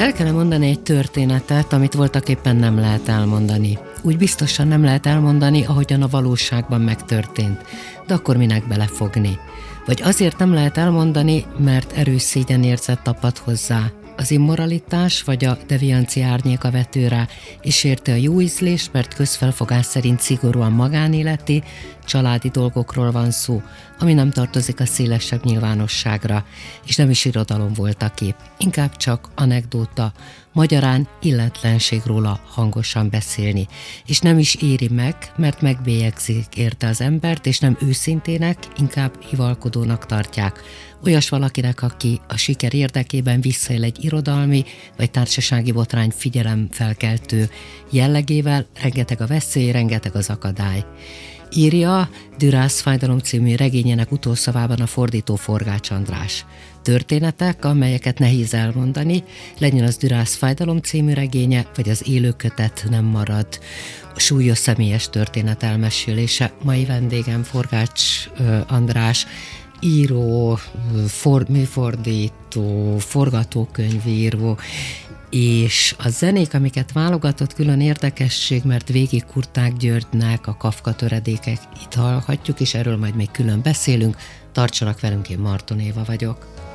El kellene mondani egy történetet, amit voltak éppen nem lehet elmondani. Úgy biztosan nem lehet elmondani, ahogyan a valóságban megtörtént. De akkor minek belefogni? Vagy azért nem lehet elmondani, mert erős szégyenérzet tapad hozzá, az immoralitás vagy a deviancia árnyéka vető rá, és érte a jó ízlés, mert közfelfogás szerint szigorúan magánéleti, családi dolgokról van szó, ami nem tartozik a szélesebb nyilvánosságra, és nem is irodalom volt a kép, inkább csak anekdóta, magyarán illetlenség róla hangosan beszélni, és nem is éri meg, mert megbélyegzik érte az embert, és nem őszintének, inkább hivalkodónak tartják, olyas valakinek, aki a siker érdekében visszaél egy irodalmi vagy társasági botrány figyelemfelkeltő jellegével, rengeteg a veszély, rengeteg az akadály. Írja Dürász Fájdalom című regényének utolszavában a fordító Forgács András. Történetek, amelyeket nehéz elmondani, legyen az Dürász Fájdalom című regénye, vagy az élőkötet nem marad. Súlyos személyes történet elmesélése. Mai vendégem Forgács András, író, for, műfordító, forgatókönyvíró, és a zenék, amiket válogatott, külön érdekesség, mert végig Kurták Györgynek a Kafka töredékek itt hallhatjuk, és erről majd még külön beszélünk. Tartsanak velünk, én Marton Éva vagyok.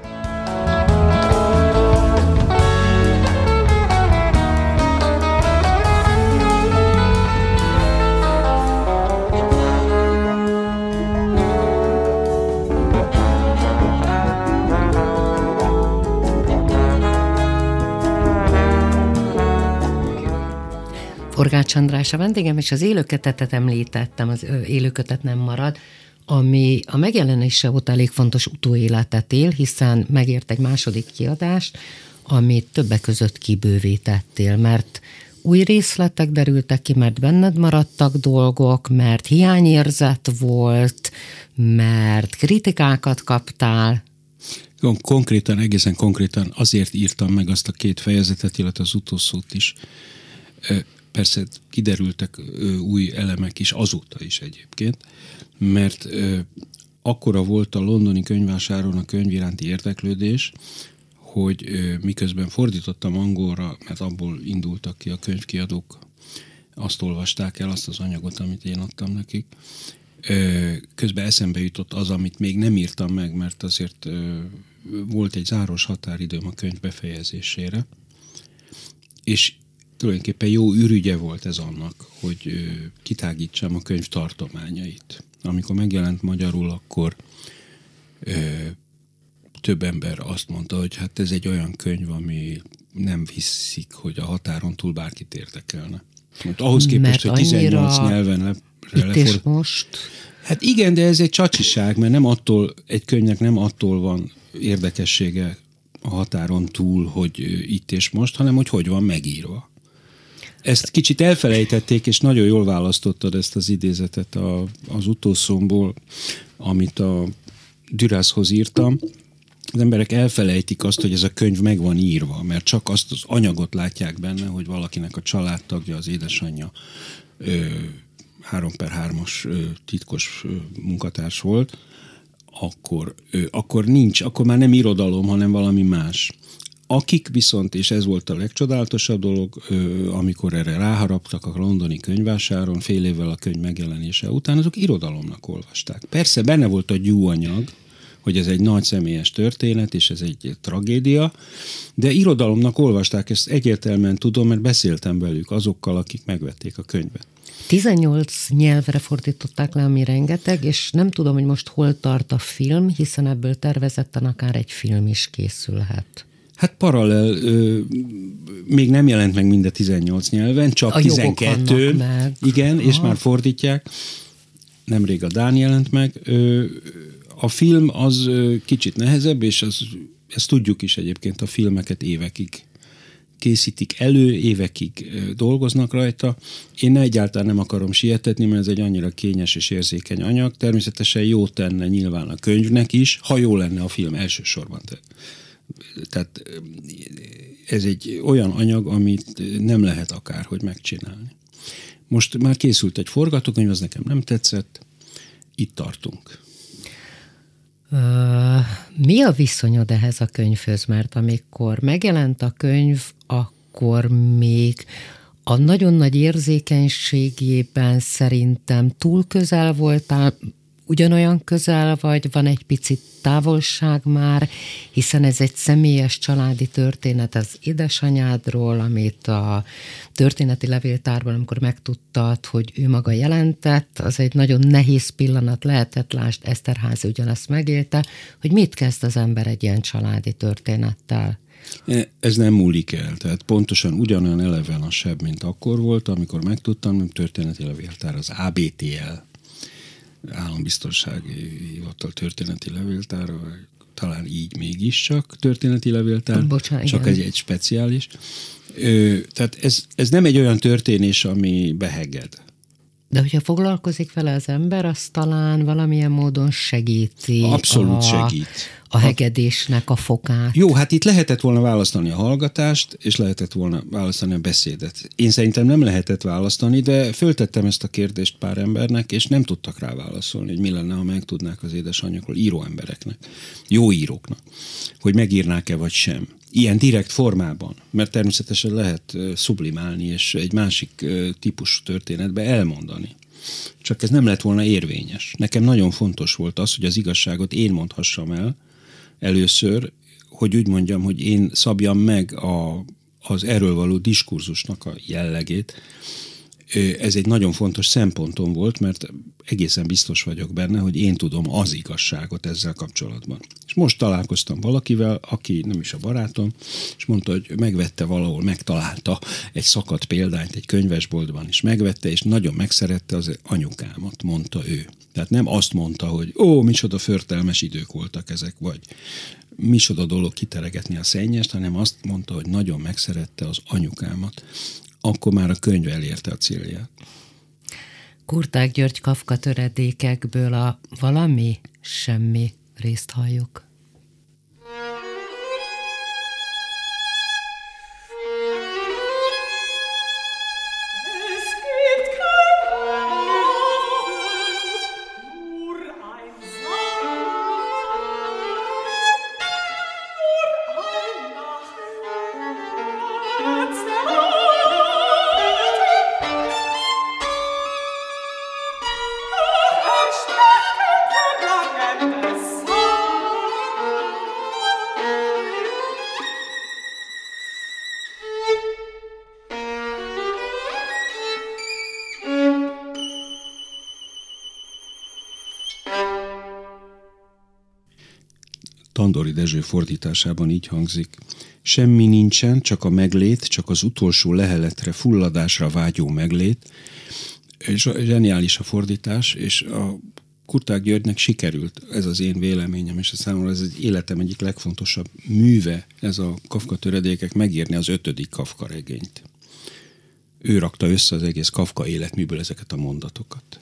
Forgács András a vendégem, és az élőkötetet említettem, az élőkötet nem marad, ami a megjelenése óta elég fontos utóéletet él, hiszen megért egy második kiadást, amit többek között kibővítettél, mert új részletek derültek ki, mert benned maradtak dolgok, mert hiányérzet volt, mert kritikákat kaptál. Konkrétan, egészen konkrétan azért írtam meg azt a két fejezetet, illetve az utolsót is, Persze kiderültek új elemek is, azóta is egyébként, mert akkora volt a londoni könyvásáron a könyv iránti érdeklődés, hogy miközben fordítottam angolra, mert abból indultak ki a könyvkiadók, azt olvasták el, azt az anyagot, amit én adtam nekik. Közben eszembe jutott az, amit még nem írtam meg, mert azért volt egy záros határidőm a könyv befejezésére, és tulajdonképpen jó ürügye volt ez annak, hogy kitágítsam a könyv tartományait. Amikor megjelent magyarul, akkor több ember azt mondta, hogy hát ez egy olyan könyv, ami nem hiszik, hogy a határon túl bárkit érdekelne. Mert ahhoz képest, Mert hogy 18 nyelven le, itt és most. Hát igen, de ez egy csacsiság, mert nem attól, egy könyvnek nem attól van érdekessége a határon túl, hogy itt és most, hanem hogy hogy van megírva. Ezt kicsit elfelejtették, és nagyon jól választottad ezt az idézetet a, az utolsómból, amit a Dürászhoz írtam. Az emberek elfelejtik azt, hogy ez a könyv meg van írva, mert csak azt az anyagot látják benne, hogy valakinek a családtagja, az édesanyja ö, 3 per 3-as titkos ö, munkatárs volt, akkor, ö, akkor nincs, akkor már nem irodalom, hanem valami más. Akik viszont, és ez volt a legcsodálatosabb dolog, amikor erre ráharaptak a londoni könyvásáron, fél évvel a könyv megjelenése után, azok irodalomnak olvasták. Persze benne volt a gyúanyag, hogy ez egy nagy személyes történet, és ez egy tragédia, de irodalomnak olvasták, ezt egyértelműen tudom, mert beszéltem velük azokkal, akik megvették a könyvet. 18 nyelvre fordították le, ami rengeteg, és nem tudom, hogy most hol tart a film, hiszen ebből tervezetten akár egy film is készülhet. Hát paralel, ö, még nem jelent meg mind a 18 nyelven, csak a 12. Meg. Igen, Aha. és már fordítják. Nemrég a Dán jelent meg. Ö, a film az ö, kicsit nehezebb, és az, ezt tudjuk is egyébként, a filmeket évekig készítik elő, évekig dolgoznak rajta. Én egyáltalán nem akarom sietetni, mert ez egy annyira kényes és érzékeny anyag. Természetesen jó tenne nyilván a könyvnek is, ha jó lenne a film elsősorban. Tehát ez egy olyan anyag, amit nem lehet akárhogy megcsinálni. Most már készült egy forgatókönyv, az nekem nem tetszett, itt tartunk. Mi a viszonyod ehhez a könyvhöz? Mert amikor megjelent a könyv, akkor még a nagyon nagy érzékenységében szerintem túl közel voltál, ugyanolyan közel vagy, van egy picit távolság már, hiszen ez egy személyes családi történet az édesanyádról, amit a történeti levéltárban, amikor megtudtad, hogy ő maga jelentett, az egy nagyon nehéz pillanat lehetett, lásd, Eszterházi ugyanezt megélte, hogy mit kezd az ember egy ilyen családi történettel. E, ez nem múlik el, tehát pontosan ugyanolyan eleven a seb, mint akkor volt, amikor megtudtam, hogy történeti levéltár, az ABTL állambiztonsági hivatal történeti levéltár, talán így mégiscsak történeti levéltár, Bocsánat, csak egy, egy speciális. Ö, tehát ez, ez nem egy olyan történés, ami beheged. De hogyha foglalkozik vele az ember, az talán valamilyen módon segíti. Abszolút a, segít. A hegedésnek a fokát. Jó, hát itt lehetett volna választani a hallgatást, és lehetett volna választani a beszédet. Én szerintem nem lehetett választani, de föltettem ezt a kérdést pár embernek, és nem tudtak rá válaszolni, hogy mi lenne, ha megtudnák az édesanyjukról, író embereknek, jó íróknak, hogy megírnák-e vagy sem ilyen direkt formában, mert természetesen lehet sublimálni és egy másik típusú történetbe elmondani. Csak ez nem lett volna érvényes. Nekem nagyon fontos volt az, hogy az igazságot én mondhassam el először, hogy úgy mondjam, hogy én szabjam meg a, az erről való diskurzusnak a jellegét, ez egy nagyon fontos szempontom volt, mert egészen biztos vagyok benne, hogy én tudom az igazságot ezzel kapcsolatban. És most találkoztam valakivel, aki nem is a barátom, és mondta, hogy megvette valahol, megtalálta egy szakadt példányt egy könyvesboltban, és megvette, és nagyon megszerette az anyukámat, mondta ő. Tehát nem azt mondta, hogy ó, micsoda förtelmes idők voltak ezek, vagy micsoda dolog kiteregetni a szennyest, hanem azt mondta, hogy nagyon megszerette az anyukámat akkor már a könyv elérte a célját. Kurták György Kafka töredékekből a valami, semmi részt halljuk. Tandori Dezső fordításában így hangzik. Semmi nincsen, csak a meglét, csak az utolsó leheletre, fulladásra vágyó meglét. És zseniális a fordítás, és a Kurták Györgynek sikerült, ez az én véleményem, és a számomra ez egy életem egyik legfontosabb műve, ez a Kafka töredékek, megírni az ötödik Kafka regényt. Ő rakta össze az egész Kafka életműből ezeket a mondatokat.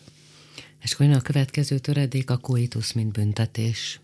És akkor a következő töredék a koitus, mint büntetés.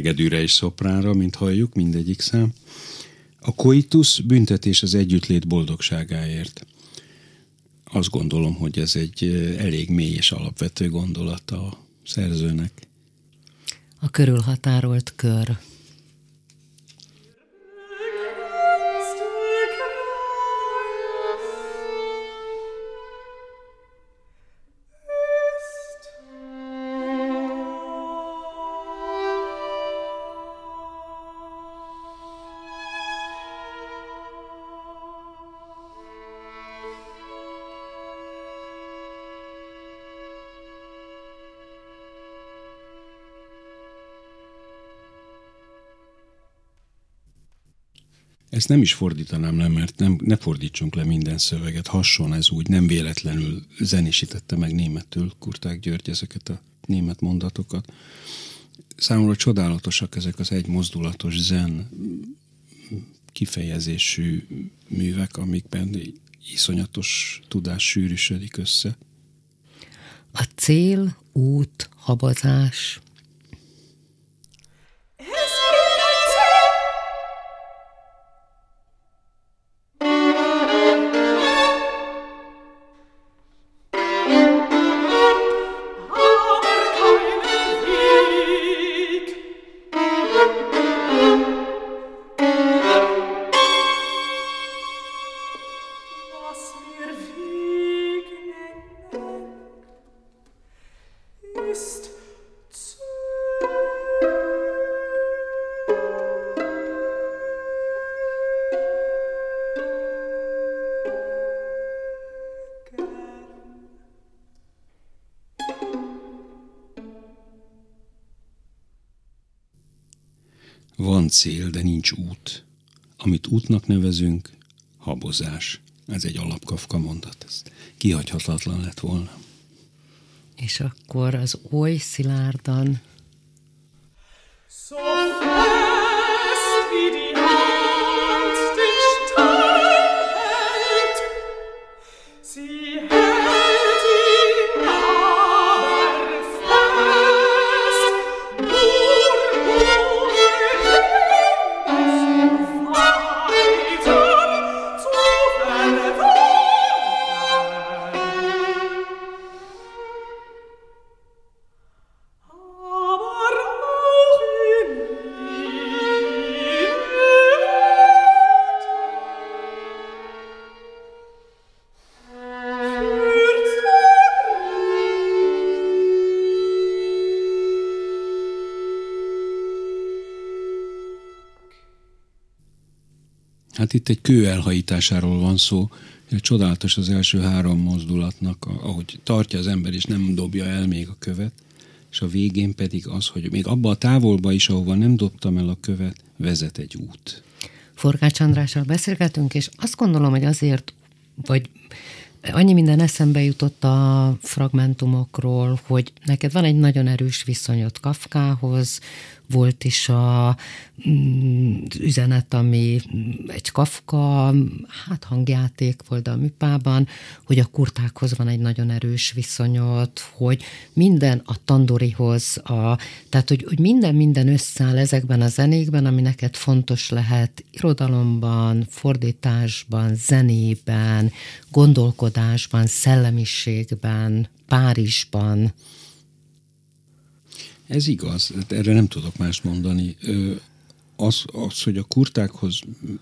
Hegedűre és szopránra, mint halljuk, mindegyik szám. A koitus büntetés az együttlét boldogságáért. Azt gondolom, hogy ez egy elég mély és alapvető gondolata a szerzőnek. A körülhatárolt kör. Ezt nem is fordítanám le, mert nem, ne fordítsunk le minden szöveget. Hasson ez úgy, nem véletlenül zenésítette meg németül Kurták György ezeket a német mondatokat. Számomra csodálatosak ezek az egy mozdulatos zen kifejezésű művek, amikben iszonyatos tudás sűrűsödik össze. A cél, út, habazás, Útnak nevezünk, habozás. Ez egy alapkafka mondat. Ez kihagyhatatlan lett volna. És akkor az oly szilárdan Hát itt egy kő elhajításáról van szó. Csodálatos az első három mozdulatnak, ahogy tartja az ember, és nem dobja el még a követ, és a végén pedig az, hogy még abba a távolba is, ahova nem dobtam el a követ, vezet egy út. Forgács Andrással beszélgetünk, és azt gondolom, hogy azért, vagy annyi minden eszembe jutott a fragmentumokról, hogy neked van egy nagyon erős viszonyod Kafkához, volt is a mm, üzenet, ami egy Kafka, hát hangjáték volt a műpában, hogy a kurtákhoz van egy nagyon erős viszonyot, hogy minden a tandorihoz, a, tehát hogy, hogy minden minden összeáll ezekben a zenékben, ami neked fontos lehet irodalomban, fordításban, zenében, gondolkodásban, szellemiségben, Párizsban. Ez igaz, erre nem tudok mást mondani. Az, az, hogy a kurtákhoz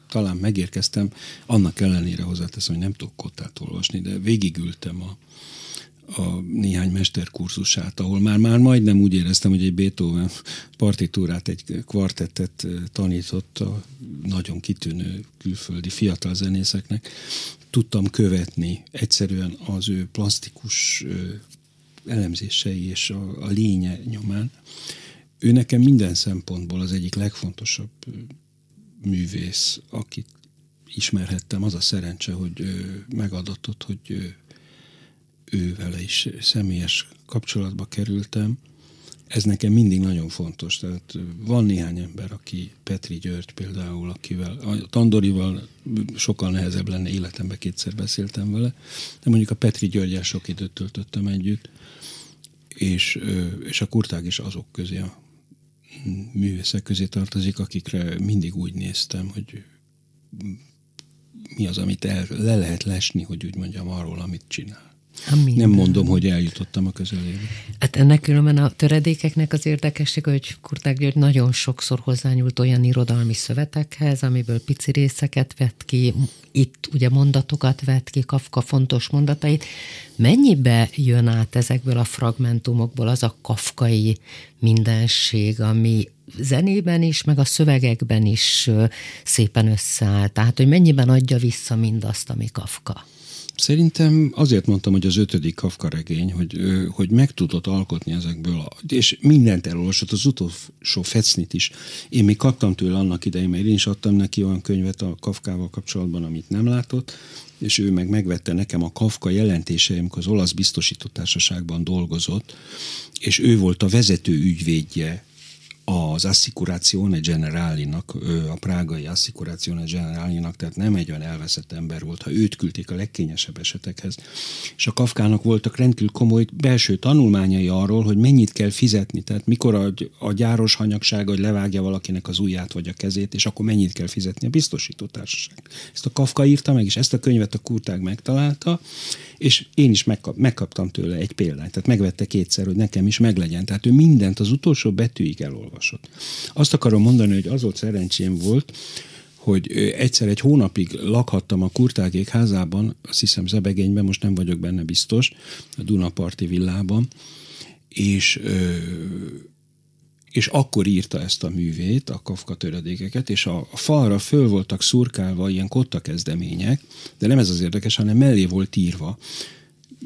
talán megérkeztem, annak ellenére hozzáteszem, hogy nem tudok kottát olvasni, de végigültem a, a néhány mesterkurzusát, ahol már, már majdnem úgy éreztem, hogy egy Beethoven partitúrát, egy kvartettet tanított a nagyon kitűnő külföldi fiatal zenészeknek. Tudtam követni egyszerűen az ő plastikus elemzései és a, a lénye nyomán. Ő nekem minden szempontból az egyik legfontosabb művész, akit ismerhettem. Az a szerencse, hogy megadatott, hogy ő vele is személyes kapcsolatba kerültem. Ez nekem mindig nagyon fontos. Tehát van néhány ember, aki Petri György például, akivel, a Tandorival sokkal nehezebb lenne életemben, kétszer beszéltem vele, de mondjuk a Petri Györgyel sok időt töltöttem együtt, és, és a kurtág is azok közé, a művészek közé tartozik, akikre mindig úgy néztem, hogy mi az, amit el, le lehet lesni, hogy úgy mondjam arról, amit csinál. Nem mondom, hogy eljutottam a közelébe. Hát ennek különben a töredékeknek az érdekesség, hogy Kurták György nagyon sokszor hozzányúlt olyan irodalmi szövetekhez, amiből pici részeket vett ki, itt ugye mondatokat vett ki, Kafka fontos mondatait. Mennyibe jön át ezekből a fragmentumokból az a kafkai mindenség, ami zenében is, meg a szövegekben is szépen összeáll? Tehát, hogy mennyiben adja vissza mindazt, ami Kafka? Szerintem azért mondtam, hogy az ötödik Kafka regény, hogy, hogy meg tudott alkotni ezekből, és mindent elolvasott, az utolsó fecnit is. Én még kaptam tőle annak idején, mert én is adtam neki olyan könyvet a Kafkával kapcsolatban, amit nem látott, és ő meg megvette nekem a Kafka jelentése, amikor az olasz biztosítótársaságban dolgozott, és ő volt a vezető ügyvédje az Assicurazione Generalinak, a prágai Assicurazione Generalinak, tehát nem egy olyan elveszett ember volt, ha őt küldték a legkényesebb esetekhez. És a Kafkának voltak rendkívül komoly belső tanulmányai arról, hogy mennyit kell fizetni, tehát mikor a, a gyáros hanyagsága, hogy levágja valakinek az ujját vagy a kezét, és akkor mennyit kell fizetni a biztosító társaság. Ezt a Kafka írta meg, és ezt a könyvet a kurtág megtalálta, és én is megkap, megkaptam tőle egy példányt, tehát megvette kétszer, hogy nekem is meglegyen. Tehát ő mindent az utolsó betűig elolvasott. Azt akarom mondani, hogy az volt szerencsém volt, hogy egyszer egy hónapig lakhattam a kurtágék házában, azt hiszem Zebegényben, most nem vagyok benne biztos, a Dunaparti villában, és és akkor írta ezt a művét, a Kafka töredékeket, és a, a falra föl voltak szurkálva ilyen kotta kezdemények, de nem ez az érdekes, hanem mellé volt írva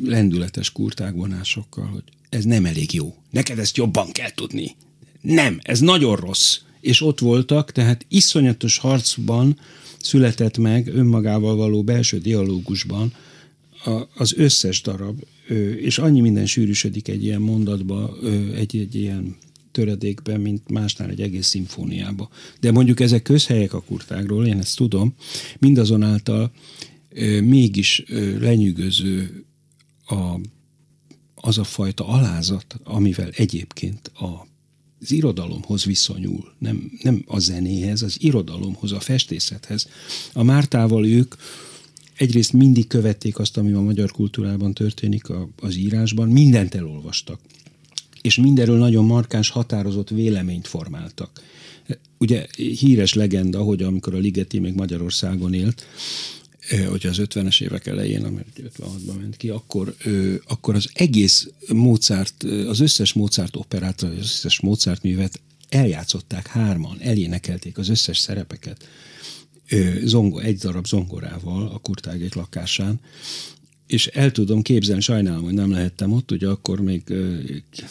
lendületes kurtágvonásokkal, hogy ez nem elég jó. Neked ezt jobban kell tudni. Nem, ez nagyon rossz. És ott voltak, tehát iszonyatos harcban született meg önmagával való belső dialógusban az összes darab, és annyi minden sűrűsödik egy ilyen mondatba, egy, egy ilyen töredékben, mint másnál egy egész szimfóniába. De mondjuk ezek közhelyek a kurtágról, én ezt tudom, mindazonáltal mégis lenyűgöző a, az a fajta alázat, amivel egyébként a az irodalomhoz viszonyul, nem, nem a zenéhez, az irodalomhoz, a festészethez. A Mártával ők egyrészt mindig követték azt, ami a magyar kultúrában történik a, az írásban, mindent elolvastak és mindenről nagyon markáns, határozott véleményt formáltak. Ugye híres legenda, hogy amikor a Ligeti még Magyarországon élt, hogy az 50-es évek elején, amit 56-ban ment ki, akkor, akkor az egész Mozart, az összes Mozart operát, az összes Mozart művet eljátszották hárman, elénekelték az összes szerepeket zongor, egy darab zongorával a kurtágék lakásán, és el tudom képzelni, sajnálom, hogy nem lehettem ott, ugye akkor még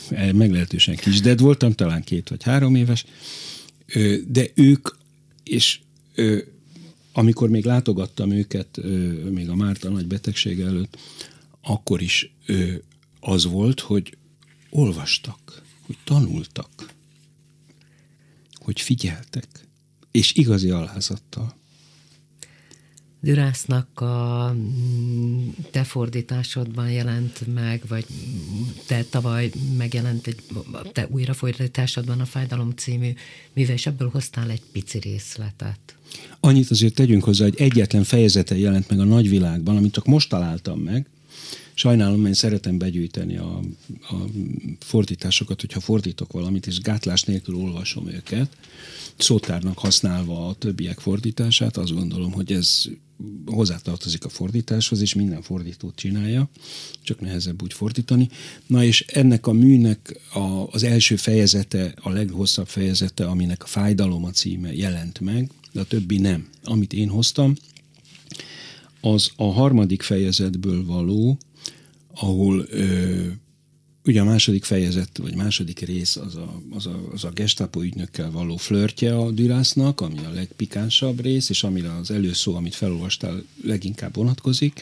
meglehetősen kisded voltam, talán két vagy három éves, de ők, és amikor még látogattam őket, még a Márta nagy betegsége előtt, akkor is az volt, hogy olvastak, hogy tanultak, hogy figyeltek, és igazi alázattal. Dürásznak a te fordításodban jelent meg, vagy te tavaly megjelent egy te újrafordításodban a Fájdalom című műve, és ebből hoztál egy pici részletet. Annyit azért tegyünk hozzá, hogy egyetlen fejezete jelent meg a nagyvilágban, amit csak most találtam meg, Sajnálom, én szeretem begyűjteni a, a fordításokat, hogyha fordítok valamit, és gátlás nélkül olvasom őket, szótárnak használva a többiek fordítását, azt gondolom, hogy ez hozzátartozik a fordításhoz, és minden fordítót csinálja, csak nehezebb úgy fordítani. Na és ennek a műnek a, az első fejezete, a leghosszabb fejezete, aminek a fájdalom a címe jelent meg, de a többi nem. Amit én hoztam, az a harmadik fejezetből való, ahol ö, ugye a második fejezet, vagy második rész az a, az a, az a gestapo ügynökkel való flörtje a Dürásznak, ami a legpikánsabb rész, és amire az előszó, amit felolvastál, leginkább vonatkozik.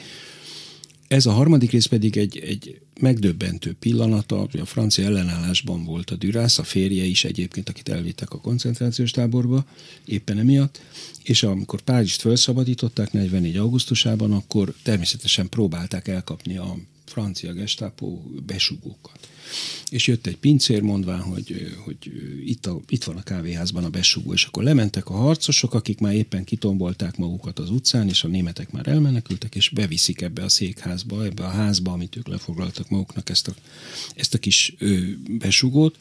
Ez a harmadik rész pedig egy, egy megdöbbentő pillanata, a francia ellenállásban volt a Dürász, a férje is egyébként, akit elvittek a koncentrációs táborba, éppen emiatt, és amikor Párizst felszabadították 44. augusztusában, akkor természetesen próbálták elkapni a francia gestapo besugókat. És jött egy pincér mondván, hogy, hogy itt, a, itt van a kávéházban a besugó, és akkor lementek a harcosok, akik már éppen kitombolták magukat az utcán, és a németek már elmenekültek, és beviszik ebbe a székházba, ebbe a házba, amit ők lefoglaltak maguknak ezt a, ezt a kis ö, besugót,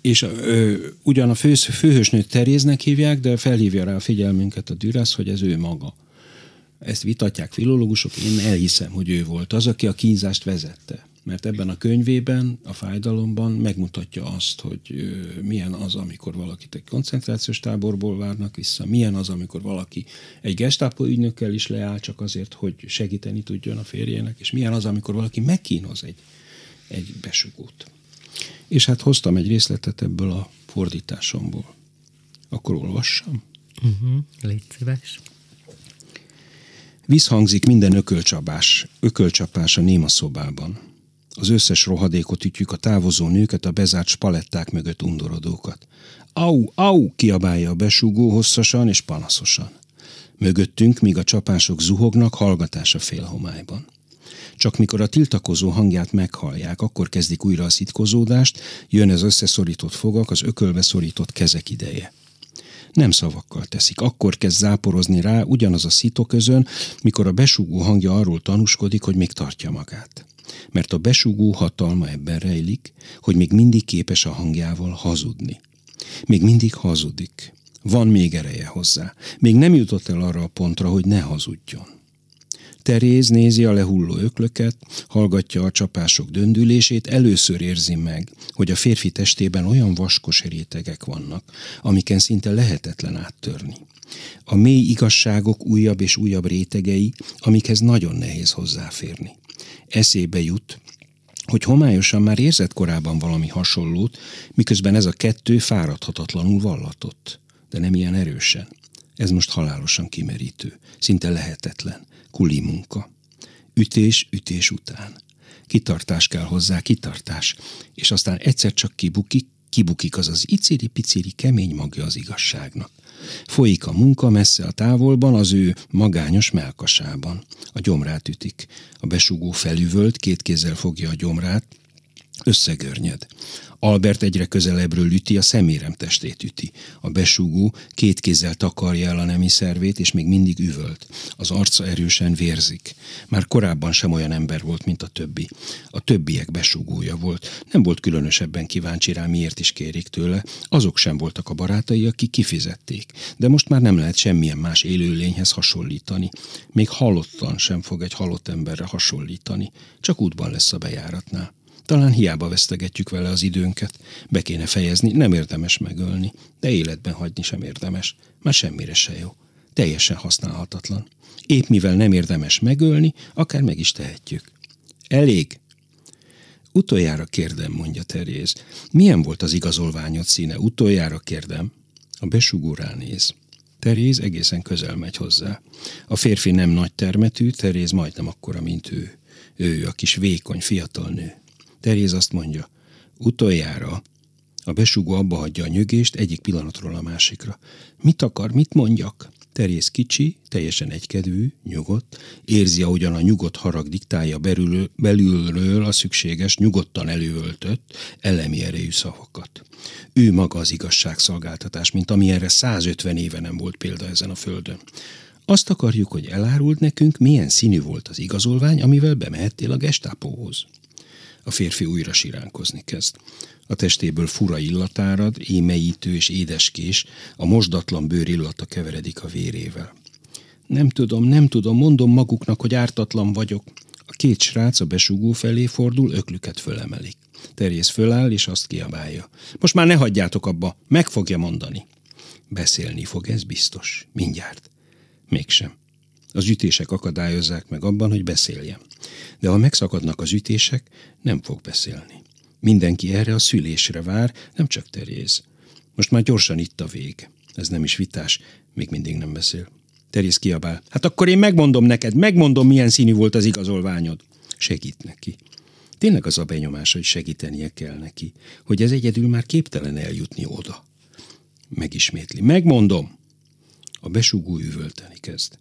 és ö, ugyan a fő, főhősnőt Teréznek hívják, de felhívja rá a figyelmünket a Dürász, hogy ez ő maga ezt vitatják filológusok, én elhiszem, hogy ő volt az, aki a kínzást vezette. mert ebben a könyvében, a fájdalomban megmutatja azt, hogy milyen az, amikor valakit egy koncentrációs táborból várnak vissza, milyen az, amikor valaki egy gestápó ügynökkel is leáll csak azért, hogy segíteni tudjon a férjének, és milyen az, amikor valaki megkínoz egy, egy besugót. És hát hoztam egy részletet ebből a fordításomból. Akkor olvassam? Uh-huh, légy szíves. Visszhangzik minden ökölcsapás, ökölcsapás a néma szobában. Az összes rohadékot ütjük a távozó nőket, a bezárt spaletták mögött undorodókat. Au, au, kiabálja a besúgó hosszasan és panaszosan. Mögöttünk, míg a csapások zuhognak, hallgatás a félhomályban. Csak mikor a tiltakozó hangját meghallják, akkor kezdik újra a szitkozódást, jön az összeszorított fogak, az ökölbe szorított kezek ideje. Nem szavakkal teszik, akkor kezd záporozni rá ugyanaz a szitoközön, mikor a besúgó hangja arról tanúskodik, hogy még tartja magát mert a besugó hatalma ebben rejlik, hogy még mindig képes a hangjával hazudni. Még mindig hazudik. Van még ereje hozzá. Még nem jutott el arra a pontra, hogy ne hazudjon. Teréz nézi a lehulló öklöket, hallgatja a csapások döndülését, először érzi meg, hogy a férfi testében olyan vaskos rétegek vannak, amiken szinte lehetetlen áttörni. A mély igazságok újabb és újabb rétegei, amikhez nagyon nehéz hozzáférni eszébe jut, hogy homályosan már érzett korábban valami hasonlót, miközben ez a kettő fáradhatatlanul vallatott, de nem ilyen erősen. Ez most halálosan kimerítő, szinte lehetetlen, kuli munka. Ütés, ütés után. Kitartás kell hozzá, kitartás, és aztán egyszer csak kibukik, kibukik az az iciri-piciri kemény magja az igazságnak. Folyik a munka messze a távolban, az ő magányos melkasában. A gyomrát ütik. A besugó felüvölt, két kézzel fogja a gyomrát, összegörnyed. Albert egyre közelebbről üti, a szemérem testét üti. A besúgó két kézzel takarja el a nemi szervét, és még mindig üvölt. Az arca erősen vérzik. Már korábban sem olyan ember volt, mint a többi. A többiek besúgója volt. Nem volt különösebben kíváncsi rá, miért is kérik tőle. Azok sem voltak a barátai, akik kifizették. De most már nem lehet semmilyen más élőlényhez hasonlítani. Még halottan sem fog egy halott emberre hasonlítani. Csak útban lesz a bejáratnál. Talán hiába vesztegetjük vele az időnket. Be kéne fejezni, nem érdemes megölni, de életben hagyni sem érdemes, már semmire se jó. Teljesen használhatatlan. Épp mivel nem érdemes megölni, akár meg is tehetjük. Elég. Utoljára kérdem, mondja Teréz. Milyen volt az igazolványod színe? Utoljára kérdem. A besugó ránéz. Teréz egészen közel megy hozzá. A férfi nem nagy termetű, Teréz majdnem akkora, mint ő. Ő a kis vékony fiatal nő. Teréz azt mondja, utoljára a besugó abba hagyja a nyögést egyik pillanatról a másikra. Mit akar, mit mondjak? Teréz kicsi, teljesen egykedvű, nyugodt, érzi, ahogyan a nyugodt harag diktálja belül, belülről a szükséges, nyugodtan előöltött, elemi erejű szavakat. Ő maga az igazságszolgáltatás, mint ami erre 150 éve nem volt példa ezen a földön. Azt akarjuk, hogy elárult nekünk, milyen színű volt az igazolvány, amivel bemehettél a gestápóhoz. A férfi újra siránkozni kezd. A testéből fura illatárad, émeítő és édeskés, a mosdatlan bőr illata keveredik a vérével. Nem tudom, nem tudom, mondom maguknak, hogy ártatlan vagyok. A két srác a besugó felé fordul, öklüket fölemelik. Terjész föláll, és azt kiabálja. Most már ne hagyjátok abba, meg fogja mondani. Beszélni fog, ez biztos. Mindjárt. Mégsem. Az ütések akadályozzák meg abban, hogy beszéljem. De ha megszakadnak az ütések, nem fog beszélni. Mindenki erre a szülésre vár, nem csak Teréz. Most már gyorsan itt a vég. Ez nem is vitás, még mindig nem beszél. Teréz kiabál. Hát akkor én megmondom neked, megmondom, milyen színű volt az igazolványod. Segít neki. Tényleg az a benyomás, hogy segítenie kell neki, hogy ez egyedül már képtelen eljutni oda. Megismétli. Megmondom! A besugó üvölteni kezd.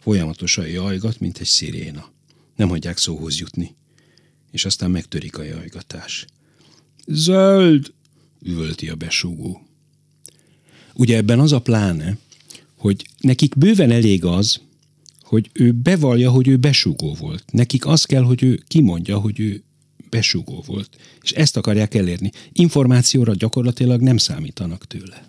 Folyamatosan jajgat, mint egy sziréna. Nem hagyják szóhoz jutni. És aztán megtörik a jajgatás. Zöld! üvölti a besúgó. Ugye ebben az a pláne, hogy nekik bőven elég az, hogy ő bevallja, hogy ő besúgó volt. Nekik az kell, hogy ő kimondja, hogy ő besúgó volt. És ezt akarják elérni. Információra gyakorlatilag nem számítanak tőle.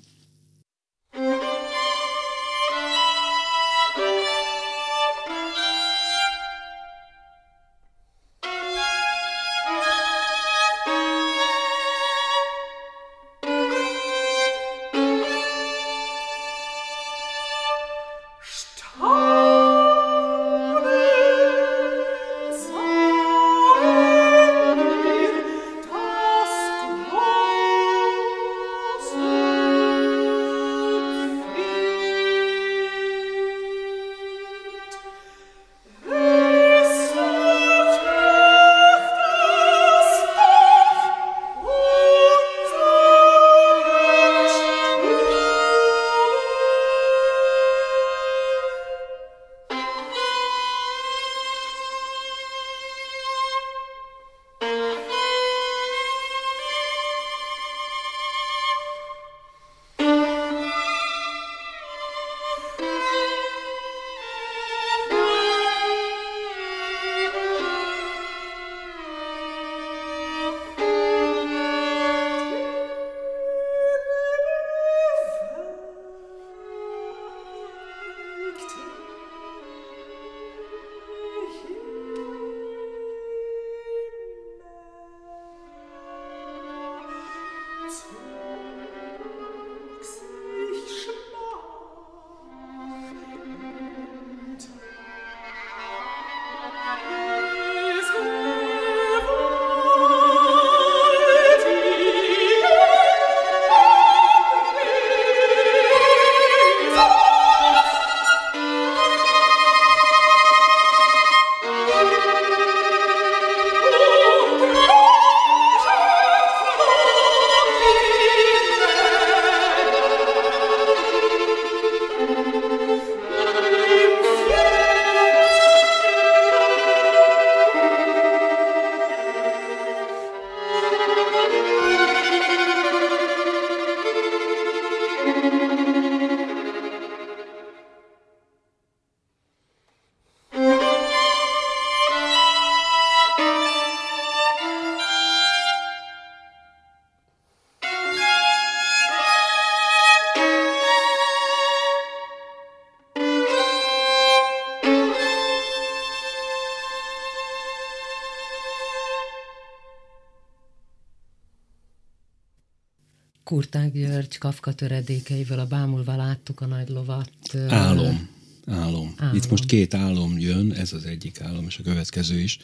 Kurták György Kafka töredékeivel a bámulva láttuk a nagy lovat. Álom. Álom. álom. Itt most két álom jön, ez az egyik álom, és a következő is.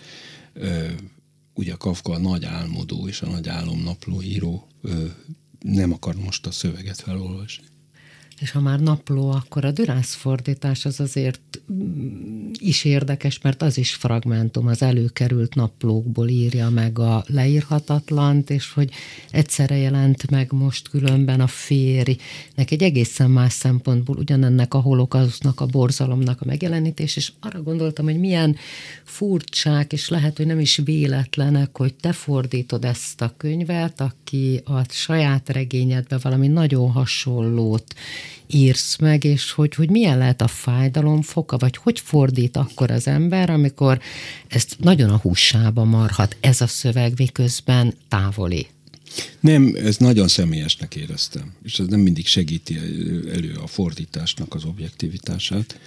Ugye a Kafka a nagy álmodó és a nagy álomnapló író nem akar most a szöveget felolvasni. És ha már napló, akkor a Dürász fordítás az azért mm, is érdekes, mert az is fragmentum, az előkerült naplókból írja meg a leírhatatlant, és hogy egyszerre jelent meg most különben a férj. Nek egy egészen más szempontból ugyanennek a holokausznak, a borzalomnak a megjelenítés, és arra gondoltam, hogy milyen furcsák, és lehet, hogy nem is véletlenek, hogy te fordítod ezt a könyvet, aki a saját regényedbe valami nagyon hasonlót írsz meg, és hogy, hogy milyen lehet a fájdalom foka, vagy hogy fordít akkor az ember, amikor ezt nagyon a húsába marhat ez a szöveg, miközben távoli. Nem, ez nagyon személyesnek éreztem, és ez nem mindig segíti elő a fordításnak az objektivitását.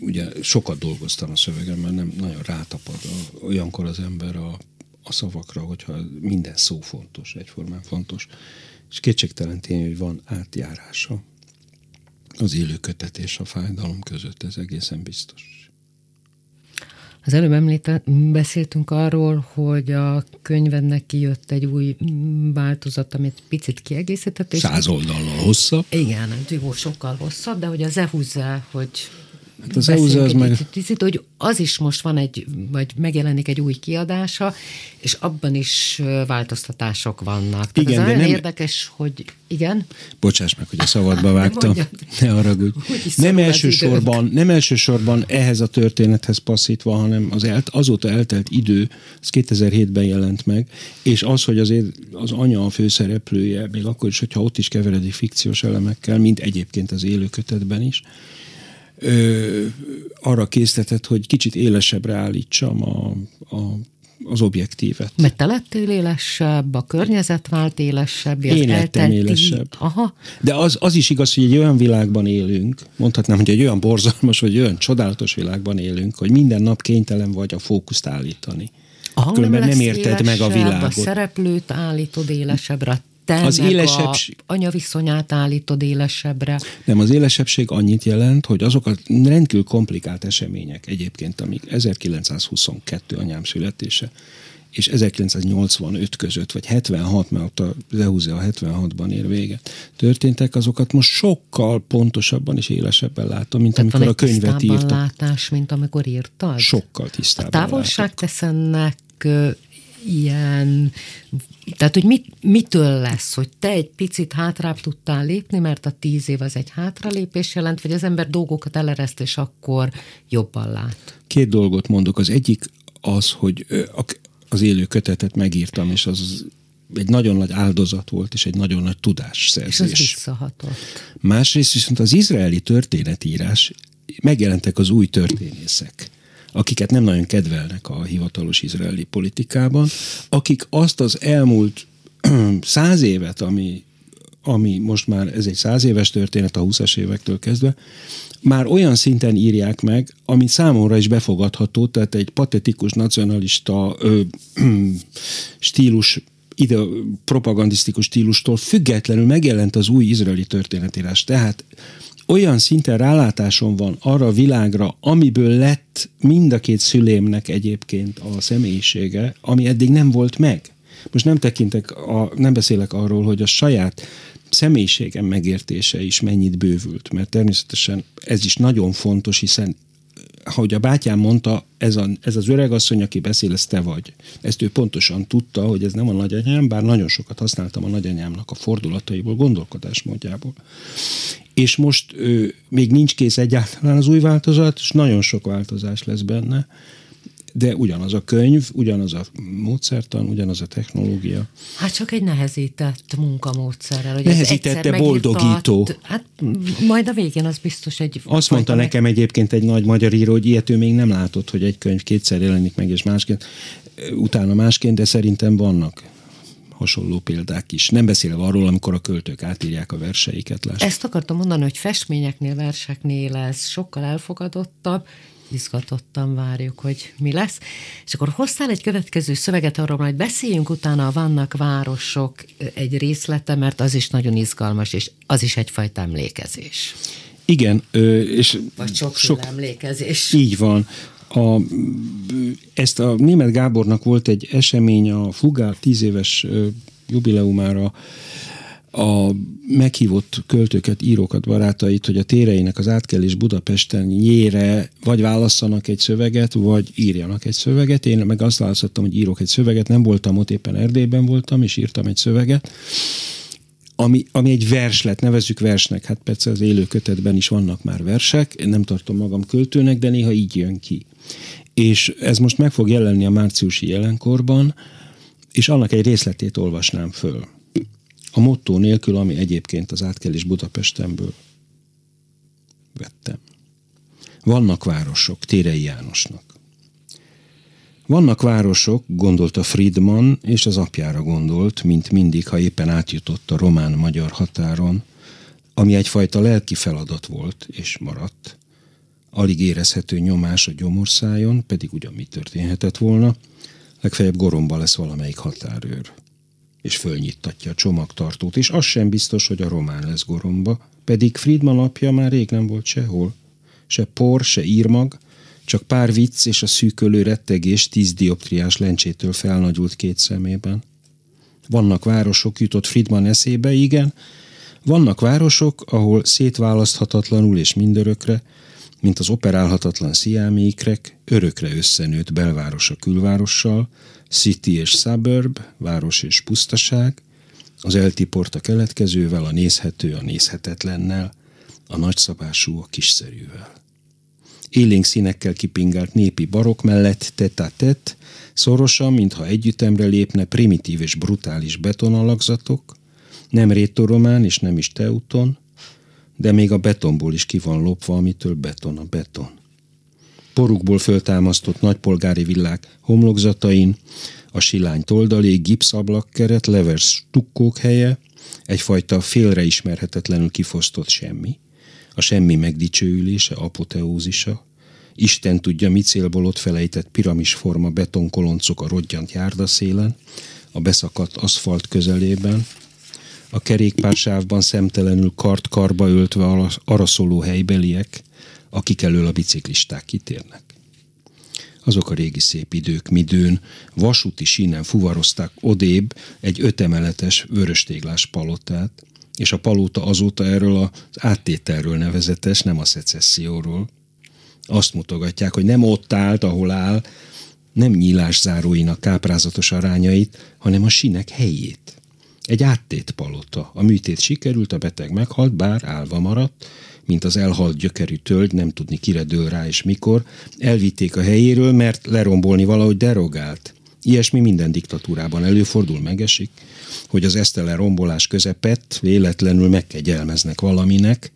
Ugye sokat dolgoztam a szövegen, mert nem nagyon rátapad a, olyankor az ember a, a szavakra, hogyha minden szó fontos, egyformán fontos. És kétségtelen tény, hogy van átjárása az élőkötet és a fájdalom között, ez egészen biztos. Az előbb említett, beszéltünk arról, hogy a könyvednek kijött egy új változat, amit picit kiegészített. Száz oldallal hosszabb. Igen, jó, sokkal hosszabb, de hogy az Ehuze, hogy Hát az EUZA az meg... Picit, hogy az is most van egy, vagy megjelenik egy új kiadása, és abban is változtatások vannak. Tehát igen, az de nem... érdekes, hogy igen. Bocsáss meg, hogy a szabadba vágtam. Ne haragudj. Nem elsősorban, nem elsősorban ehhez a történethez passzítva, hanem az el, azóta eltelt idő, az 2007-ben jelent meg, és az, hogy azért az anya a főszereplője, még akkor is, hogyha ott is keveredik fikciós elemekkel, mint egyébként az élőkötetben is, ö, arra késztetett, hogy kicsit élesebbre állítsam a, a az objektívet. Mert te lettél élesebb, a környezet vált élesebb, Én lettem élesebb. Aha. De az, az is igaz, hogy egy olyan világban élünk, mondhatnám, hogy egy olyan borzalmas, vagy olyan csodálatos világban élünk, hogy minden nap kénytelen vagy a fókuszt állítani. A Különben nem, nem érted meg a világot. A szereplőt állítod élesebbre, te az élesebb... anyaviszonyát állítod élesebbre. Nem, az élesebbség annyit jelent, hogy azok a rendkívül komplikált események egyébként, amik 1922 anyám születése, és 1985 között, vagy 76, mert ott a Zehuze a 76-ban ér véget, történtek, azokat most sokkal pontosabban és élesebben látom, mint Tehát amikor a könyvet írtam. látás, mint amikor írtad? Sokkal tisztábban A távolság látok. tesz ennek ilyen, tehát hogy mit, mitől lesz, hogy te egy picit hátrább tudtál lépni, mert a tíz év az egy hátralépés jelent, vagy az ember dolgokat elereszt, és akkor jobban lát? Két dolgot mondok. Az egyik az, hogy az élő kötetet megírtam, és az egy nagyon nagy áldozat volt, és egy nagyon nagy tudásszerzés. És az visszahatott. Másrészt viszont az izraeli történetírás, megjelentek az új történészek akiket nem nagyon kedvelnek a hivatalos izraeli politikában, akik azt az elmúlt száz évet, ami, ami most már ez egy száz éves történet a 20-as évektől kezdve, már olyan szinten írják meg, ami számomra is befogadható, tehát egy patetikus nacionalista ö, ö, stílus ide propagandisztikus stílustól függetlenül megjelent az új izraeli történetírás. Tehát olyan szinten rálátásom van arra a világra, amiből lett mind a két szülémnek egyébként a személyisége, ami eddig nem volt meg. Most nem tekintek, a, nem beszélek arról, hogy a saját személyiségem megértése is mennyit bővült, mert természetesen ez is nagyon fontos, hiszen ahogy a bátyám mondta, ez, a, ez az öregasszony, aki beszél, ez te vagy. Ezt ő pontosan tudta, hogy ez nem a nagyanyám, bár nagyon sokat használtam a nagyanyámnak a fordulataiból, gondolkodásmódjából. És most ő, még nincs kész egyáltalán az új változat, és nagyon sok változás lesz benne. de ugyanaz a könyv, ugyanaz a módszertan, ugyanaz a technológia. Hát csak egy nehezített munkamódszerrel. Hogy Nehezítette boldogító. Hát majd a végén az biztos egy... Azt mondta meg... nekem egyébként egy nagy magyar író, hogy ilyet ő még nem látott, hogy egy könyv kétszer jelenik meg, és másként, utána másként, de szerintem vannak hasonló példák is. Nem beszélve arról, amikor a költők átírják a verseiket. Láss. Ezt akartam mondani, hogy festményeknél, verseknél ez sokkal elfogadottabb, izgatottan várjuk, hogy mi lesz. És akkor hoztál egy következő szöveget, arról majd beszéljünk utána, vannak városok egy részlete, mert az is nagyon izgalmas, és az is egyfajta emlékezés. Igen, és Vagy sok emlékezés. Így van. A, ezt a német Gábornak volt egy esemény a Fugár tíz éves jubileumára, a meghívott költőket, írókat, barátait, hogy a téreinek az átkelés Budapesten jére vagy válasszanak egy szöveget, vagy írjanak egy szöveget. Én meg azt választottam, hogy írok egy szöveget, nem voltam ott, éppen Erdélyben voltam, és írtam egy szöveget, ami, ami egy vers lett, nevezzük versnek, hát persze az élő kötetben is vannak már versek, én nem tartom magam költőnek, de néha így jön ki. És ez most meg fog jelenni a márciusi jelenkorban, és annak egy részletét olvasnám föl a motto nélkül, ami egyébként az átkelés Budapestenből vettem. Vannak városok, Térei Jánosnak. Vannak városok, gondolta Friedman, és az apjára gondolt, mint mindig, ha éppen átjutott a román-magyar határon, ami egyfajta lelki feladat volt, és maradt. Alig érezhető nyomás a gyomorszájon, pedig ugyan mi történhetett volna, legfeljebb goromba lesz valamelyik határőr és fölnyittatja a csomagtartót, és az sem biztos, hogy a román lesz goromba, pedig Friedman apja már rég nem volt sehol. Se por, se írmag, csak pár vicc és a szűkölő rettegés tíz dioptriás lencsétől felnagyult két szemében. Vannak városok, jutott Friedman eszébe, igen, vannak városok, ahol szétválaszthatatlanul és mindörökre, mint az operálhatatlan sziáméikrek, örökre összenőtt belváros a külvárossal, city és suburb, város és pusztaság, az eltiport a keletkezővel, a nézhető a nézhetetlennel, a nagyszabású a kiszerűvel. Élénk színekkel kipingált népi barok mellett tetatet, szorosan, mintha együttemre lépne primitív és brutális betonalakzatok, nem rétoromán és nem is teuton, de még a betonból is ki van lopva, amitől beton a beton. Porukból föltámasztott nagypolgári villák homlokzatain, a silány toldalé, gipszablak-keret, levers stukkók helye, egyfajta félreismerhetetlenül kifosztott semmi, a semmi megdicsőülése, apoteózisa, Isten tudja, mi célból ott felejtett piramisforma betonkoloncok a rodgyant járdaszélen, a beszakadt aszfalt közelében, a kerékpársávban szemtelenül kart karba öltve araszoló helybeliek, akik elől a biciklisták kitérnek. Azok a régi szép idők midőn vasúti sínen fuvarozták odébb egy ötemeletes vöröstéglás palotát, és a palota azóta erről az áttételről nevezetes, nem a szecesszióról. Azt mutogatják, hogy nem ott állt, ahol áll, nem nyílás záróinak káprázatos arányait, hanem a sinek helyét. Egy áttét palota. A műtét sikerült, a beteg meghalt, bár állva maradt, mint az elhalt gyökerű tölgy, nem tudni kire dől rá és mikor, elvitték a helyéről, mert lerombolni valahogy derogált. Ilyesmi minden diktatúrában előfordul, megesik, hogy az esztele rombolás közepett véletlenül megkegyelmeznek valaminek,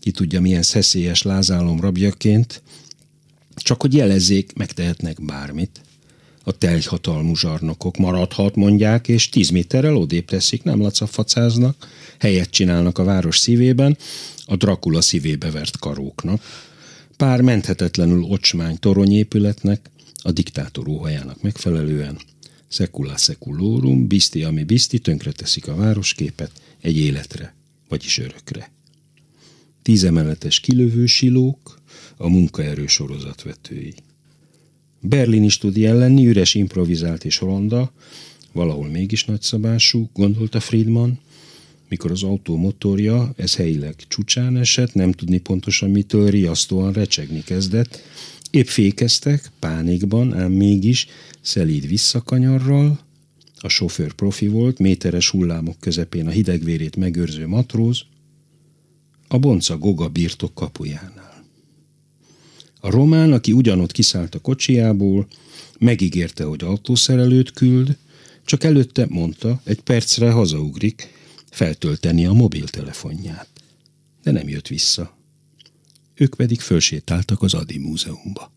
ki tudja milyen szeszélyes lázálom rabjaként, csak hogy jelezzék, megtehetnek bármit. A telgyhatalmú zsarnokok maradhat, mondják, és tíz méterrel odébb teszik, nem lacafacáznak, helyet csinálnak a város szívében, a Dracula szívébe vert karóknak, pár menthetetlenül ocsmány toronyépületnek, a diktátor óhajának megfelelően, secula seculorum, biszti, ami biszti, tönkreteszik a városképet egy életre, vagyis örökre. Tízemeletes kilövő silók, a munkaerő sorozatvetői. Berlin is tud ilyen lenni, üres improvizált és ronda, valahol mégis nagyszabású, gondolta Friedman, mikor az autó motorja, ez helyileg csúcsán esett, nem tudni pontosan mitől riasztóan recsegni kezdett. Épp fékeztek, pánikban, ám mégis szelíd visszakanyarral, a sofőr profi volt, méteres hullámok közepén a hidegvérét megőrző matróz, a bonca goga birtok kapujánál. A román, aki ugyanott kiszállt a kocsiából, megígérte, hogy autószerelőt küld, csak előtte mondta, egy percre hazaugrik, feltölteni a mobiltelefonját. De nem jött vissza. Ők pedig fölsétáltak az Adi Múzeumba.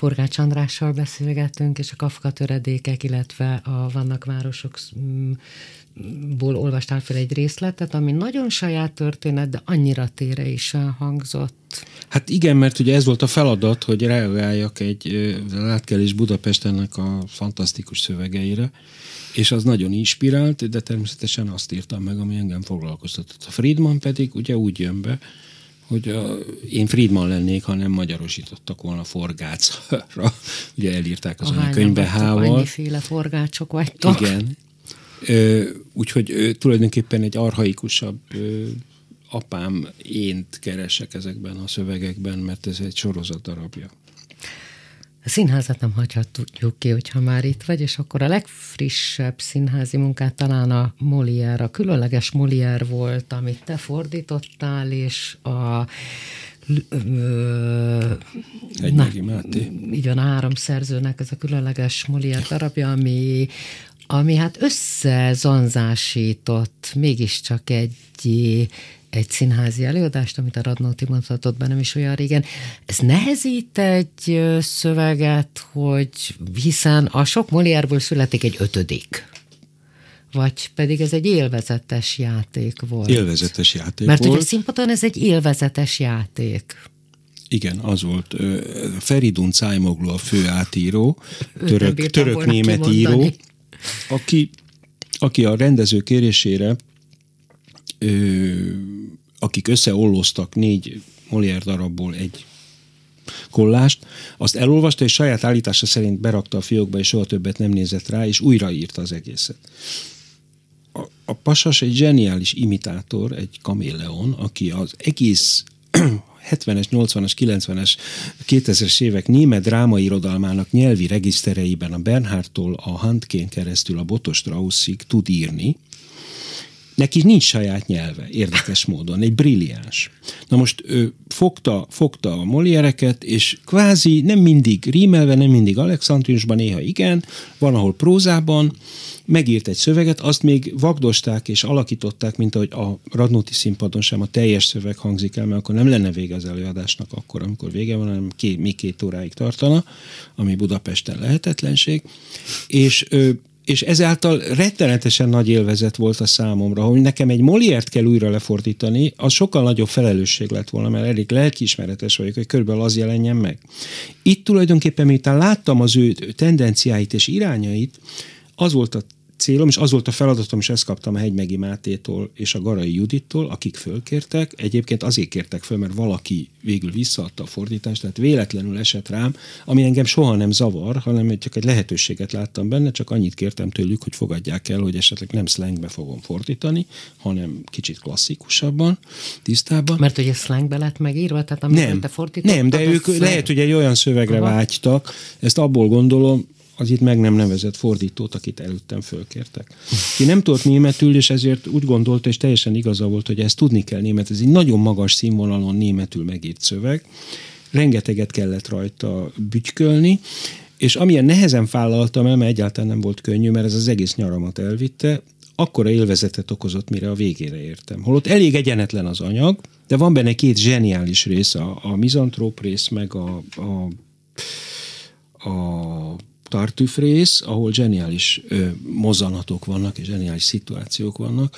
Forgács Andrással beszélgettünk, és a Kafka töredékek, illetve a Vannak városokból olvastál fel egy részletet, ami nagyon saját történet, de annyira tére is hangzott. Hát igen, mert ugye ez volt a feladat, hogy reagáljak egy látkelés Budapestennek a fantasztikus szövegeire, és az nagyon inspirált, de természetesen azt írtam meg, ami engem foglalkoztatott. A Friedman pedig ugye úgy jön be, hogy a, én Friedman lennék, ha nem magyarosítottak volna forgácra. Ugye elírták az anyakönyvbe hával. Annyiféle forgácsok vagytok. Igen. Ö, úgyhogy ö, tulajdonképpen egy arhaikusabb ö, apám ént keresek ezekben a szövegekben, mert ez egy sorozat darabja. A színházat nem hagyhatjuk ki, hogyha már itt vagy, és akkor a legfrissebb színházi munkát talán a Molière, a különleges Molière volt, amit te fordítottál, és a egy na, Máté. Így van, három szerzőnek ez a különleges Molière darabja, ami, ami hát összezanzásított mégiscsak egy egy színházi előadást, amit a Radnóti mutatott be nem is olyan régen. Ez nehezít egy szöveget, hogy hiszen a sok Moliárből születik egy ötödik. Vagy pedig ez egy élvezetes játék volt. Élvezetes játék Mert volt. A színpadon ez egy élvezetes játék. Igen, az volt. Feridun Cájmoglu a fő átíró, török, török-német író, aki, aki a rendező kérésére ö, akik összeolloztak négy Molière darabból egy kollást, azt elolvasta, és saját állítása szerint berakta a fiókba, és soha többet nem nézett rá, és újraírta az egészet. A, a Pasas egy zseniális imitátor, egy kaméleon, aki az egész 70-es, 80-as, 90-es, 2000-es évek német drámairodalmának nyelvi regisztereiben a Bernhardtól a Handkén keresztül a Botos Straussig tud írni, Neki nincs saját nyelve, érdekes módon, egy brilliáns. Na most ő fogta, fogta a moliereket, és kvázi nem mindig rímelve, nem mindig alexandrinsban, néha igen, van ahol prózában, megírt egy szöveget, azt még vagdosták és alakították, mint ahogy a Radnóti színpadon sem a teljes szöveg hangzik el, mert akkor nem lenne vége az előadásnak akkor, amikor vége van, hanem ké, még két óráig tartana, ami Budapesten lehetetlenség. És ő és ezáltal rettenetesen nagy élvezet volt a számomra, hogy nekem egy Moliért kell újra lefordítani, az sokkal nagyobb felelősség lett volna, mert elég lelkiismeretes vagyok, hogy körülbelül az jelenjen meg. Itt tulajdonképpen, miután láttam az ő tendenciáit és irányait, az volt a célom, és az volt a feladatom, és ezt kaptam a Hegymegi Mátétól és a Garai Judittól, akik fölkértek. Egyébként azért kértek föl, mert valaki végül visszaadta a fordítást, tehát véletlenül esett rám, ami engem soha nem zavar, hanem csak egy lehetőséget láttam benne, csak annyit kértem tőlük, hogy fogadják el, hogy esetleg nem slangbe fogom fordítani, hanem kicsit klasszikusabban, tisztában. Mert ugye slangbe lett megírva, tehát amit nem, te fordítottad, Nem, de ők lehet, hogy egy olyan szövegre Aha. vágytak, ezt abból gondolom, az itt meg nem nevezett fordítót, akit előttem fölkértek. Ki nem tudott németül, és ezért úgy gondolta, és teljesen igaza volt, hogy ezt tudni kell német. Ez egy nagyon magas színvonalon németül megírt szöveg. Rengeteget kellett rajta bütykölni, és amilyen nehezen vállaltam el, mert egyáltalán nem volt könnyű, mert ez az egész nyaramat elvitte, akkora élvezetet okozott, mire a végére értem. Holott elég egyenetlen az anyag, de van benne két zseniális rész, a, a mizantróp rész, meg a, a, a tartüfrész, ahol zseniális ö, mozzanatok vannak, és zseniális szituációk vannak,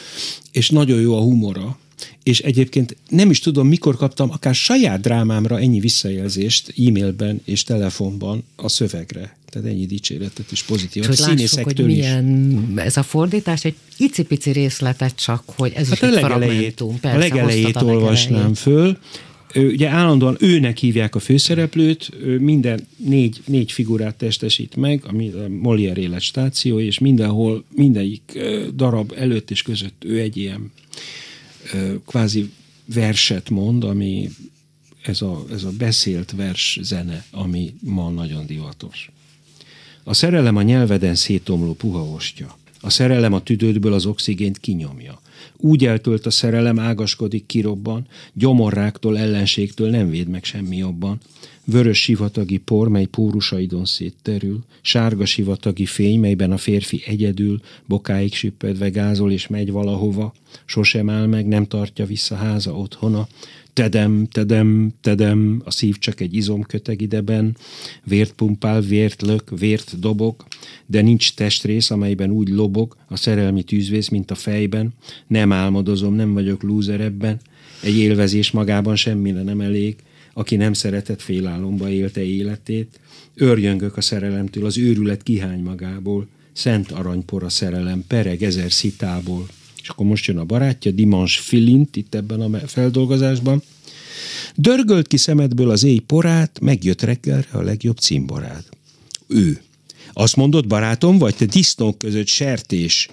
és nagyon jó a humora, és egyébként nem is tudom, mikor kaptam akár saját drámámra ennyi visszajelzést e-mailben és telefonban a szövegre. Tehát ennyi dicséretet és pozitív. Hogy lássuk, hogy milyen is. ez a fordítás, egy icipici részletet csak, hogy ez hát is a egy legelejét, Persze, a legelejét olvasnám föl, ugye állandóan őnek hívják a főszereplőt, minden négy, négy figurát testesít meg, ami a Molière élet stáció, és mindenhol, mindegyik darab előtt és között ő egy ilyen kvázi verset mond, ami ez a, ez a beszélt vers zene, ami ma nagyon divatos. A szerelem a nyelveden szétomló puha ostya. A szerelem a tüdődből az oxigént kinyomja. Úgy eltölt a szerelem, ágaskodik, kirobban, gyomorráktól, ellenségtől nem véd meg semmi jobban. Vörös sivatagi por, mely pórusaidon szétterül, sárga sivatagi fény, melyben a férfi egyedül, bokáig süppedve gázol és megy valahova, sosem áll meg, nem tartja vissza háza otthona, tedem, tedem, tedem, a szív csak egy izomköteg ideben, vért pumpál, vért lök, vért dobok, de nincs testrész, amelyben úgy lobog a szerelmi tűzvész, mint a fejben. Nem álmodozom, nem vagyok lúzer ebben, egy élvezés magában semmire nem elég, aki nem szeretett félálomba élte életét, örjöngök a szerelemtől, az őrület kihány magából, szent aranypor a szerelem, pereg ezer szitából, és akkor most jön a barátja, Dimans Filint itt ebben a feldolgozásban. Dörgölt ki szemedből az éj porát, megjött reggelre a legjobb cimborád. Ő. Azt mondod, barátom, vagy te disznók között sertés,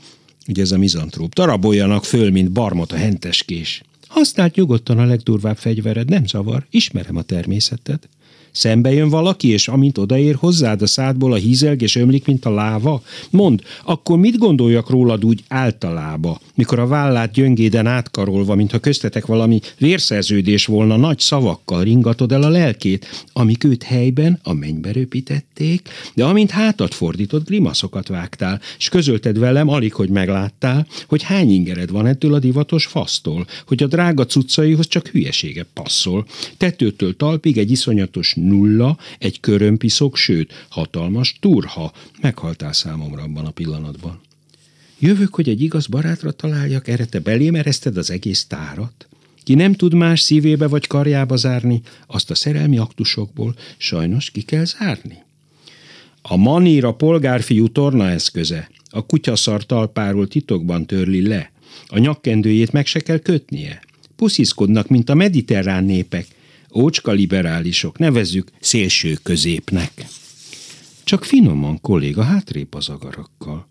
ugye ez a mizantróp, daraboljanak föl, mint barmot a henteskés. Használt nyugodtan a legdurvább fegyvered, nem zavar, ismerem a természetet. Szembe jön valaki, és amint odaér hozzád a szádból a hízelg és ömlik, mint a láva? Mond, akkor mit gondoljak rólad úgy általába, mikor a vállát gyöngéden átkarolva, mintha köztetek valami vérszerződés volna, nagy szavakkal ringatod el a lelkét, amik őt helyben a mennybe röpítették, de amint hátat fordított, grimaszokat vágtál, és közölted velem, alig, hogy megláttál, hogy hány ingered van ettől a divatos fasztól, hogy a drága cuccaihoz csak hülyesége passzol. Tetőtől talpig egy iszonyatos nulla, egy körömpiszok, sőt, hatalmas turha. Meghaltál számomra abban a pillanatban. Jövök, hogy egy igaz barátra találjak, erre te belém ereszted az egész tárat? Ki nem tud más szívébe vagy karjába zárni, azt a szerelmi aktusokból sajnos ki kell zárni. A manír a polgárfiú tornaeszköze, a kutyaszar talpáról titokban törli le, a nyakkendőjét meg se kell kötnie. Pusziszkodnak, mint a mediterrán népek, ócska liberálisok, nevezzük szélső középnek. Csak finoman, kolléga, hátrébb az agarakkal.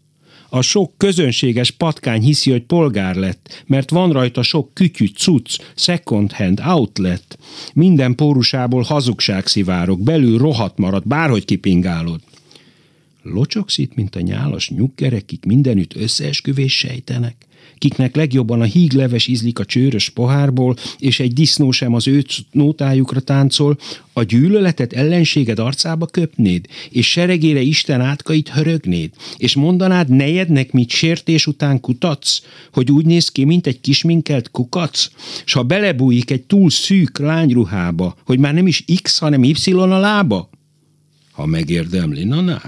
A sok közönséges patkány hiszi, hogy polgár lett, mert van rajta sok kütyű, cucc, second hand, outlet. Minden pórusából hazugság szivárok, belül rohadt marad, bárhogy kipingálod. Locsogsz itt, mint a nyálas nyuggerekik mindenütt összeesküvés sejtenek? Kiknek legjobban a hígleves ízlik a csőrös pohárból, és egy disznó sem az ő nótájukra táncol, a gyűlöletet ellenséged arcába köpnéd, és seregére Isten átkait hörögnéd, és mondanád nejednek, mit sértés után kutatsz, hogy úgy néz ki, mint egy kisminkelt kukac, s ha belebújik egy túl szűk lányruhába, hogy már nem is X, hanem Y a lába? Ha megérdemli, na na,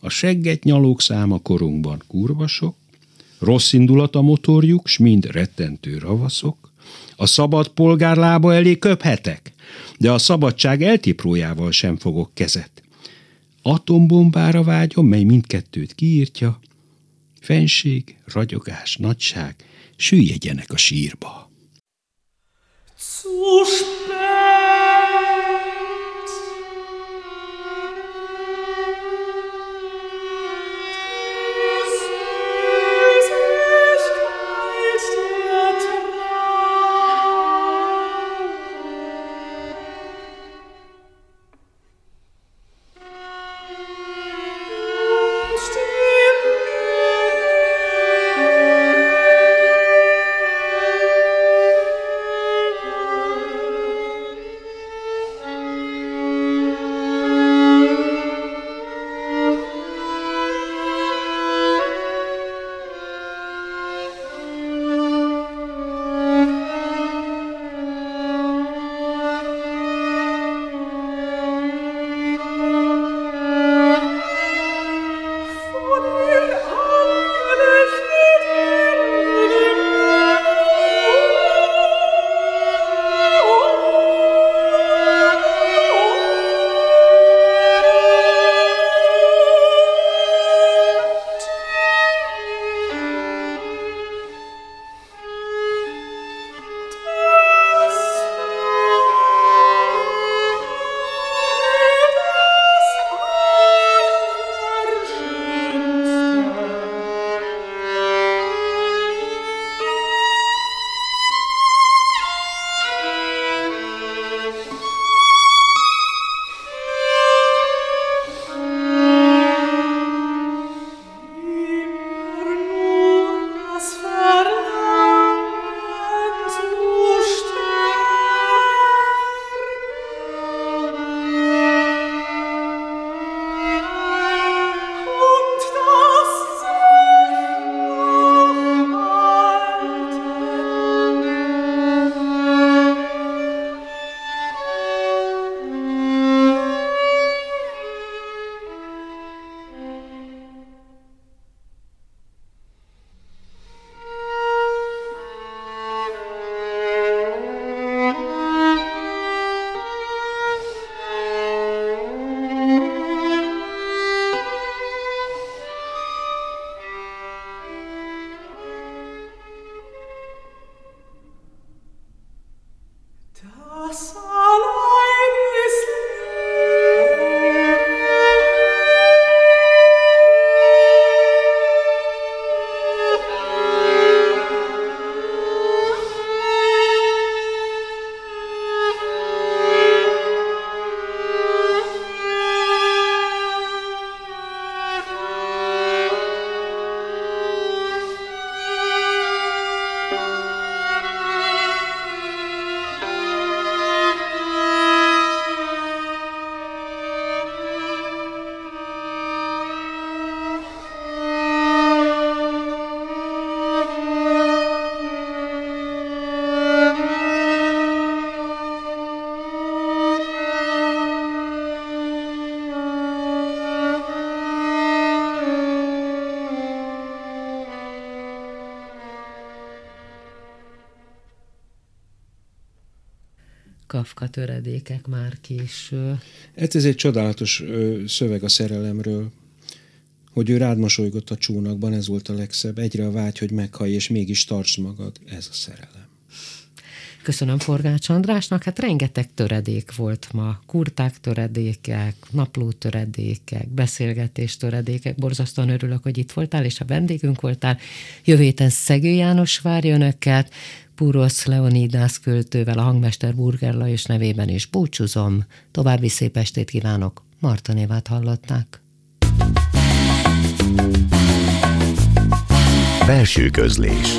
a segget nyalók száma korunkban kurva sok, Rossz indulat a motorjuk, s mind rettentő ravaszok. A szabad polgár lába elé köphetek, de a szabadság eltiprójával sem fogok kezet. Atombombára vágyom, mely mindkettőt kiírtja. Fenség, ragyogás, nagyság, süllyedjenek a sírba. Zu Kafka töredékek már késő. Hát ez egy csodálatos szöveg a szerelemről, hogy ő rád mosolygott a csónakban, ez volt a legszebb. Egyre a vágy, hogy meghallj, és mégis tartsd magad. Ez a szerelem. Köszönöm Forgács Andrásnak, hát rengeteg töredék volt ma. Kurták töredékek, napló töredékek, beszélgetés töredékek. Borzasztóan örülök, hogy itt voltál, és a vendégünk voltál. Jövő héten Szegő János várja önöket, Purosz Leonidász költővel, a hangmester Burger Lajos nevében is búcsúzom. További szép estét kívánok. Marta névát hallották. Belső közlés